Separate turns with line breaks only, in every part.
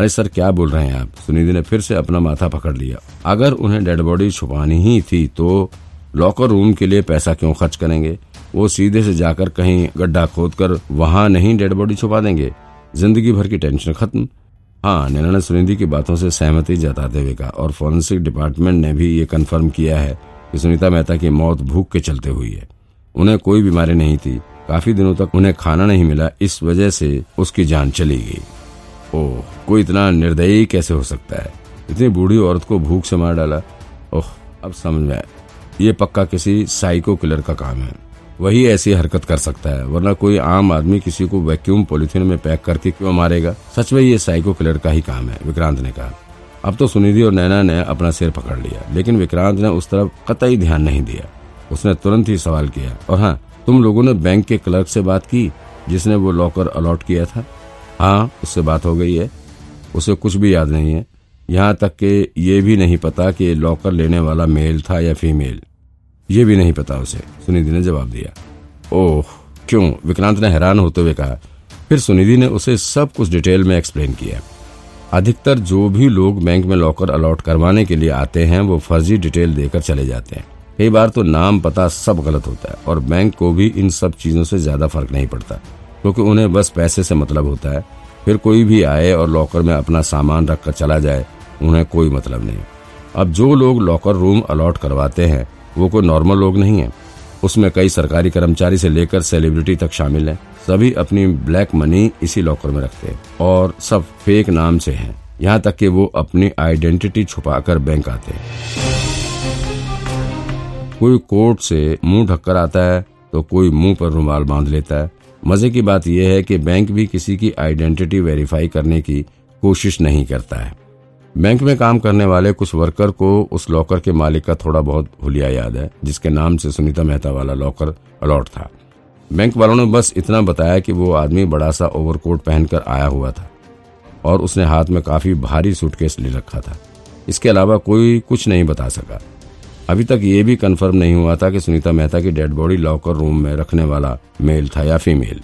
अरे सर, क्या बोल रहे हैं आप? सुनिधि ने फिर से अपना माथा पकड़ लिया। अगर उन्हें डेड बॉडी छुपानी ही थी तो लॉकर रूम के लिए पैसा क्यों खर्च करेंगे? वो सीधे से जाकर कहीं गड्ढा खोद कर वहाँ नहीं डेड बॉडी छुपा देंगे। ज़िंदगी भर की टेंशन खत्म। हाँ नैना ने सुनिधि की बातों से सहमति जताते हुए कहा, और फॉरेंसिक डिपार्टमेंट ने भी ये कंफर्म किया है कि सुनीता मेहता की मौत भूख के चलते हुई है। उन्हें कोई बीमारी नहीं थी। काफ़ी दिनों तक उन्हें खाना नहीं मिला, इस वजह से उसकी जान चली गई। ओह, कोई इतना निर्दयी कैसे हो सकता है? इतनी बूढ़ी औरत को भूख से मार डाला। ओह, अब समझ में ये पक्का किसी साइको किलर का काम है। वही ऐसी हरकत कर सकता है, वरना कोई आम आदमी किसी को वैक्यूम पॉलिथीन में पैक करके क्यों मारेगा? सच में ये साइको किलर का ही काम है, विक्रांत ने कहा। अब तो सुनिधि और नैना ने अपना सिर पकड़ लिया, लेकिन विक्रांत ने उस तरफ़ कतई ध्यान नहीं दिया। उसने तुरंत ही सवाल किया, और हाँ तुम लोगों ने बैंक के क्लर्क से बात की, जिसने वो लॉकर अलॉट किया था? हाँ उससे बात हो गई है। उसे कुछ भी याद नहीं है। यहाँ तक कि ये भी नहीं पता कि लॉकर लेने वाला मेल था या फीमेल। ये भी नहीं पता उसे। सुनिधि ने जवाब दिया। ओह, क्यों? विक्रांत ने हैरान होते हुए कहा। फिर सुनिधि ने उसे सब कुछ डिटेल में एक्सप्लेन किया। अधिकतर जो भी लोग बैंक में लॉकर अलॉट करवाने के लिए आते हैं, वो फर्जी डिटेल देकर चले जाते हैं। कई बार तो नाम पता सब गलत होता है और बैंक को भी इन सब चीज़ों से ज़्यादा फ़र्क नहीं पड़ता। क्योंकि उन्हें बस पैसे से मतलब होता है। फिर कोई भी आए और लॉकर में अपना सामान रखकर चला जाए, उन्हें कोई मतलब नहीं। अब जो लोग लॉकर रूम अलॉट करवाते हैं, वो कोई नॉर्मल लोग नहीं है। उसमें कई सरकारी कर्मचारी से लेकर सेलिब्रिटी तक शामिल हैं। सभी अपनी ब्लैक मनी इसी लॉकर में रखते हैं और सब फेक नाम से हैं। यहाँ तक कि वो अपनी आइडेंटिटी छुपाकर बैंक आते हैं। कोई कोर्ट से मुँह ढककर आता है तो कोई मुँह पर रुमाल बाँध लेता है। मज़े की बात यह है कि बैंक भी किसी की आइडेंटिटी वेरीफाई करने की कोशिश नहीं करता है। बैंक में काम करने वाले कुछ वर्कर को उस लॉकर के मालिक का थोड़ा बहुत हुलिया याद है, जिसके नाम से सुनीता मेहता वाला लॉकर अलॉट था। बैंक वालों ने बस इतना बताया कि वो आदमी बड़ा सा ओवरकोट पहनकर आया हुआ था और उसने हाथ में काफ़ी भारी सूटकेस ले रखा था। इसके अलावा कोई कुछ नहीं बता सका। अभी तक ये भी कंफर्म नहीं हुआ था कि सुनीता मेहता की डेड बॉडी लॉकर रूम में रखने वाला मेल था या फीमेल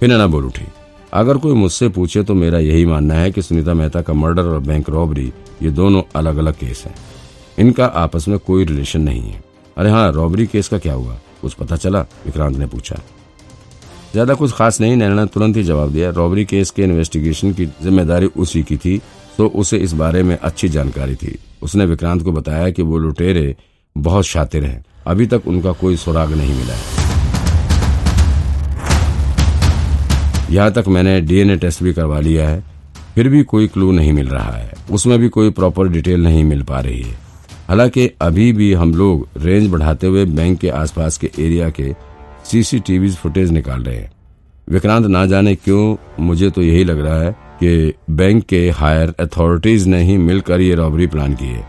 फिर नैना बोल उठी, अगर कोई मुझसे पूछे तो मेरा यही मानना है कि सुनीता मेहता का मर्डर और बैंक रॉबरी ये दोनों अलग अलग केस हैं। इनका आपस में कोई रिलेशन नहीं है। अरे हाँ रॉबरी केस का क्या हुआ? कुछ पता चला? विक्रांत ने पूछा। ज़्यादा कुछ खास नहीं, नैना ने तुरंत ही जवाब दिया। रॉबरी केस के इन्वेस्टिगेशन की ज़िम्मेदारी उसी की थी तो उसे इस बारे में अच्छी जानकारी थी। उसने विक्रांत को बताया कि वो लुटेरे बहुत शातिर हैं। अभी तक उनका कोई सुराग नहीं मिला है। यहाँ तक मैंने डीएनए टेस्ट भी करवा लिया है, फिर भी कोई क्लू नहीं मिल रहा है। उसमें भी कोई प्रॉपर डिटेल नहीं मिल पा रही है। हालाँकि अभी भी हम लोग रेंज बढ़ाते हुए बैंक के आसपास के एरिया के सीसीटीवी फुटेज निकाल रहे हैं। विक्रांत ना जाने क्यों, मुझे तो यही लग रहा है कि बैंक के हायर अथॉरिटीज ने ही मिलकर ये रॉबरी प्लान की है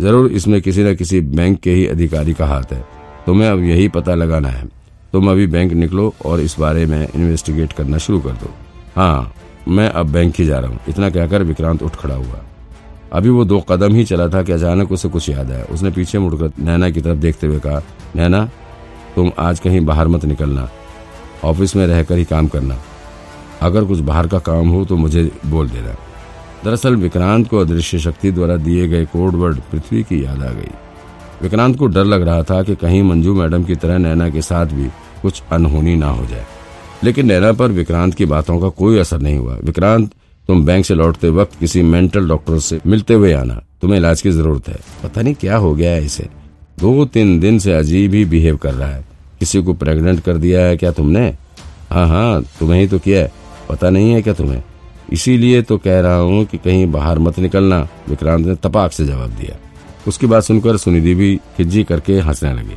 ज़रूर इसमें किसी न किसी बैंक के ही अधिकारी का हाथ है। तुम्हें अब यही पता लगाना है। तुम अभी बैंक निकलो और इस बारे में इन्वेस्टिगेट करना शुरू कर दो। हाँ मैं अब बैंक ही जा रहा हूँ। इतना कहकर विक्रांत उठ खड़ा हुआ। अभी वो दो कदम ही चला था कि अचानक उसे कुछ याद आया। उसने पीछे मुड़कर नैना की तरफ़ देखते हुए कहा, नैना, तुम आज कहीं बाहर मत निकलना। ऑफ़िस में रहकर ही काम करना। अगर कुछ बाहर का काम हो तो मुझे बोल देना। दरअसल विक्रांत को अदृश्य शक्ति द्वारा दिए गए कोड वर्ड पृथ्वी की याद आ गई। विक्रांत को डर लग रहा था कि कहीं मंजू मैडम की तरह नैना के साथ भी कुछ अनहोनी ना हो जाए। लेकिन नैना पर विक्रांत की बातों का कोई असर नहीं हुआ। विक्रांत, तुम बैंक से लौटते वक्त किसी मेंटल डॉक्टर से मिलते हुए आना। तुम्हें इलाज की ज़रूरत है। पता नहीं क्या हो गया है इसे। दो तीन दिन से अजीब ही बिहेव कर रहा है। किसी को प्रेग्नेंट कर दिया है क्या तुमने? हाँ हाँ तुम्हें ही तो किया है। पता नहीं है क्या तुम्हें? इसीलिए तो कह रहा हूँ कि कहीं बाहर मत निकलना, विक्रांत ने तपाक से जवाब दिया। उसकी बात सुनकर सुनिधि भी खिज्जी करके हंसने लगी।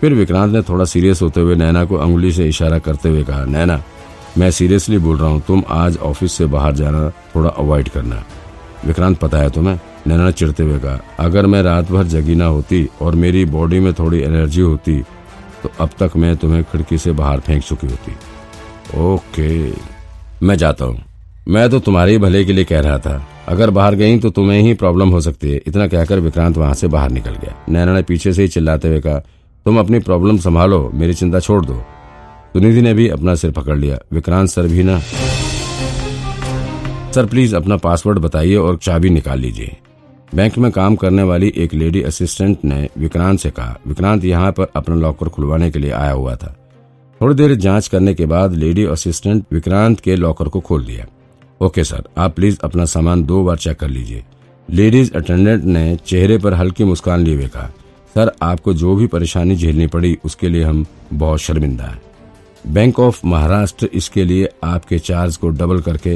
फिर विक्रांत ने थोड़ा सीरियस होते हुए नैना को अंगुली से इशारा करते हुए कहा, नैना, मैं सीरियसली बोल रहा हूँ, तुम आज ऑफ़िस से बाहर जाना थोड़ा अवॉइड करना। विक्रांत पता है तुम्हें? नैना ने चिड़ते हुए कहा, अगर मैं रात भर जगी ना होती और मेरी बॉडी में थोड़ी एनर्जी होती तो अब तक मैं तुम्हें खिड़की से बाहर फेंक चुकी होती। ओके। मैं जाता हूँ। मैं तो तुम्हारे ही भले के लिए कह रहा था। अगर बाहर गई तो तुम्हें ही प्रॉब्लम हो सकती है। इतना कहकर विक्रांत वहाँ से बाहर निकल गया। नैना ने पीछे से ही चिल्लाते हुए कहा, तुम अपनी प्रॉब्लम संभालो, मेरी चिंता छोड़ दो। सुनिधि ने भी अपना सिर पकड़ लिया। विक्रांत सर भी ना। सर, प्लीज़ अपना पासवर्ड बताइए और चाबी निकाल लीजिए। बैंक में काम करने वाली एक लेडी असिस्टेंट ने विक्रांत से कहा, विक्रांत, यहाँ पर अपना लॉकर खुलवाने के लिए आया हुआ था। थोड़ी देर जाँच करने के बाद लेडी असिस्टेंट विक्रांत के लॉकर को खोल दिया। ओके सर, आप प्लीज़ अपना सामान दो बार चेक कर लीजिए। लेडीज़ अटेंडेंट ने चेहरे पर हल्की मुस्कान लिए हुए कहा, सर, आपको जो भी परेशानी झेलनी पड़ी, उसके लिए हम बहुत शर्मिंदा हैं। बैंक ऑफ़ महाराष्ट्र इसके लिए आपके चार्ज को डबल करके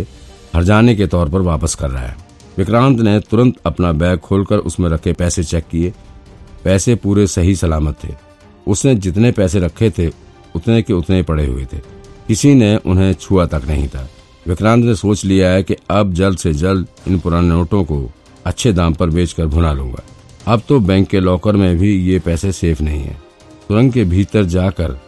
हरजाने के तौर पर वापस कर रहा है। विक्रांत ने तुरंत अपना बैग खोलकर उसमें रखे पैसे चेक किए। पैसे पूरे सही सलामत थे। उसने जितने पैसे रखे थे उतने के उतने पड़े हुए थे। किसी ने उन्हें छुआ तक नहीं था। विक्रांत ने सोच लिया है कि अब जल्द से जल्द इन पुराने नोटों को अच्छे दाम पर बेचकर भुना लूँगा। अब तो बैंक के लॉकर में भी ये पैसे सेफ़ नहीं है। सुरंग के भीतर जाकर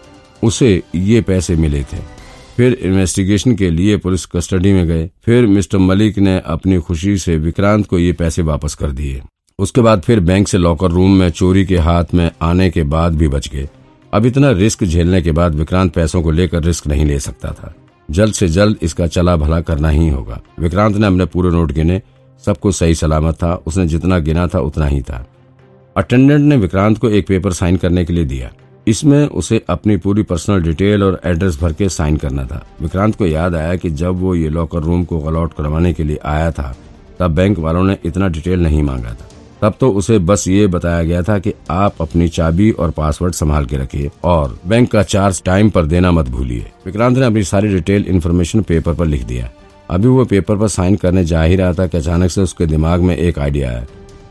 उसे ये पैसे मिले थे। फिर इन्वेस्टिगेशन के लिए पुलिस कस्टडी में गए। फिर मिस्टर मलिक ने अपनी खुशी से विक्रांत को ये पैसे वापस कर दिए। उसके बाद फिर बैंक से लॉकर रूम में चोरी के हाथ में आने के बाद भी बच गए। अब इतना रिस्क झेलने के बाद विक्रांत पैसों को लेकर रिस्क नहीं ले सकता था। जल्द से जल्द इसका चला भला करना ही होगा। विक्रांत ने अपने पूरे नोट गिने। सब कुछ सही सलामत था। उसने जितना गिना था, उतना ही था। अटेंडेंट ने विक्रांत को एक पेपर साइन करने के लिए दिया। इसमें उसे अपनी पूरी पर्सनल डिटेल और एड्रेस भर के साइन करना था। विक्रांत को याद आया कि जब वो ये लॉकर रूम को अलॉट करवाने के लिए आया था, तब बैंक वालों ने इतना डिटेल नहीं मांगा था। तब तो उसे बस ये बताया गया था कि आप अपनी चाबी और पासवर्ड संभाल के रखिए और बैंक का चार्ज टाइम पर देना मत भूलिए। विक्रांत ने अपनी सारी डिटेल इन्फॉर्मेशन पेपर पर लिख दिया। अभी वो पेपर पर साइन करने जा ही रहा था कि अचानक से उसके दिमाग में एक आइडिया आया।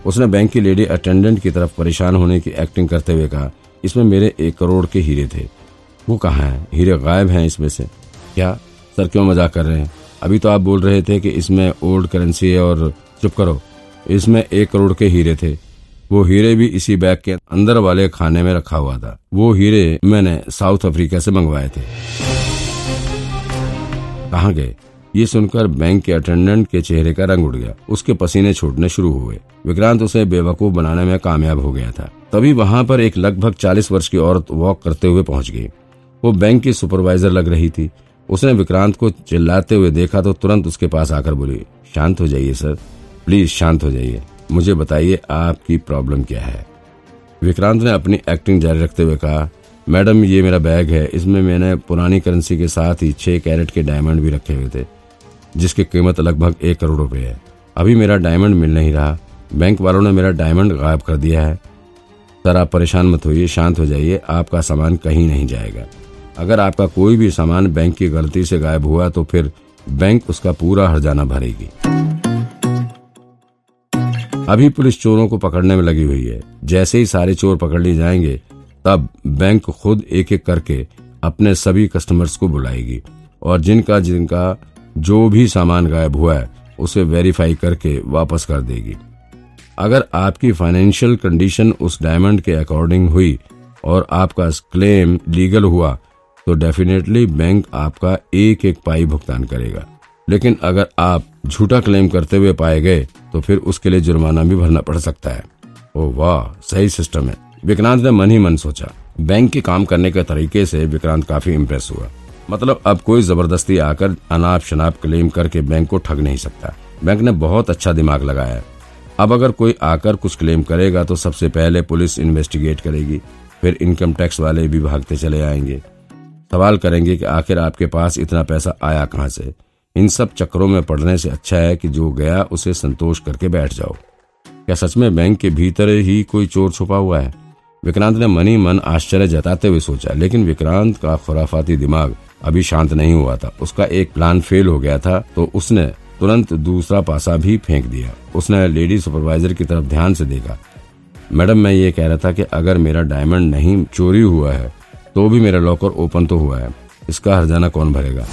उसने बैंक की लेडी अटेंडेंट की तरफ़ परेशान होने की एक्टिंग करते हुए कहा, इसमें मेरे एक करोड़ के हीरे थे। वो कहाँ है? हीरे गायब हैं इसमें से। क्या? सर, क्यों मज़ाक कर रहे हैं? अभी तो आप बोल रहे थे कि इसमें ओल्ड करेंसी है और चुप करो। इसमें एक करोड़ के हीरे थे। वो हीरे भी इसी बैग के अंदर वाले खाने में रखा हुआ था। वो हीरे मैंने साउथ अफ्रीका से मंगवाए थे। कहा गए? ये सुनकर बैंक के अटेंडेंट के चेहरे का रंग उड़ गया। उसके पसीने छूटने शुरू हुए। विक्रांत उसे बेवकूफ़ बनाने में कामयाब हो गया था। तभी वहाँ पर एक लगभग चालीस वर्ष की औरत वॉक करते हुए पहुँच गई। वो बैंक की सुपरवाइजर लग रही थी। उसने विक्रांत को चिल्लाते हुए देखा तो तुरंत उसके पास आकर बोली, शांत हो जाइए, सर। प्लीज़ शांत हो जाइए। मुझे बताइए आपकी प्रॉब्लम क्या है। विक्रांत ने अपनी एक्टिंग जारी रखते हुए कहा, मैडम, ये मेरा बैग है। इसमें मैंने पुरानी करेंसी के साथ ही छह कैरेट के डायमंड भी रखे हुए थे, जिसकी कीमत लगभग एक करोड़ रुपए है। अभी मेरा डायमंड मिल नहीं रहा। बैंक वालों ने मेरा डायमंड गायब कर दिया है। सर, आप परेशान मत होइए, शांत हो जाइए। आपका सामान कहीं नहीं जाएगा। अगर आपका कोई भी सामान बैंक की गलती से गायब हुआ तो फिर बैंक उसका पूरा हरजाना भरेगी। अभी पुलिस चोरों को पकड़ने में लगी हुई है। जैसे ही सारे चोर पकड़ लिए जाएँगे, तब बैंक खुद एक एक करके अपने सभी कस्टमर्स को बुलाएगी। और जिनका जिनका जो भी सामान गायब हुआ है, उसे वेरीफाई करके वापस कर देगी। अगर आपकी फाइनेंशियल कंडीशन उस डायमंड के अकॉर्डिंग हुई और आपका क्लेम लीगल हुआ तो डेफिनेटली बैंक आपका एक एक पाई भुगतान करेगा। लेकिन अगर आप झूठा क्लेम करते हुए पाए गए तो फिर उसके लिए जुर्माना भी भरना पड़ सकता है। ओ वाह, सही सिस्टम है। विक्रांत ने मन ही मन सोचा। बैंक के काम करने के तरीके से विक्रांत काफ़ी इम्प्रेस हुआ। मतलब अब कोई ज़बरदस्ती आकर अनाप शनाप क्लेम करके बैंक को ठग नहीं सकता। बैंक ने बहुत अच्छा दिमाग लगाया। अब अगर कोई आकर कुछ क्लेम करेगा तो सबसे पहले पुलिस इन्वेस्टिगेट करेगी। फिर इनकम टैक्स वाले भी भागते चले आएँगे। सवाल करेंगे कि आखिर आपके पास इतना पैसा आया कहाँ से? इन सब चक्रों में पड़ने से अच्छा है कि जो गया, उसे संतोष करके बैठ जाओ। क्या सच में बैंक के भीतर ही कोई चोर छुपा हुआ है? विक्रांत ने मनी मन आश्चर्य जताते हुए सोचा, लेकिन विक्रांत का खुराफाती दिमाग अभी शांत नहीं हुआ था। उसका एक प्लान फेल हो गया था तो उसने तुरंत दूसरा पासा भी फेंक दिया। उसने लेडी सुपरवाइजर की तरफ़ ध्यान से देखा। मैडम, मैं ये कह रहा था कि अगर मेरा डायमंड नहीं चोरी हुआ है तो भी मेरा लॉकर ओपन तो हुआ है। इसका हरजाना कौन भरेगा?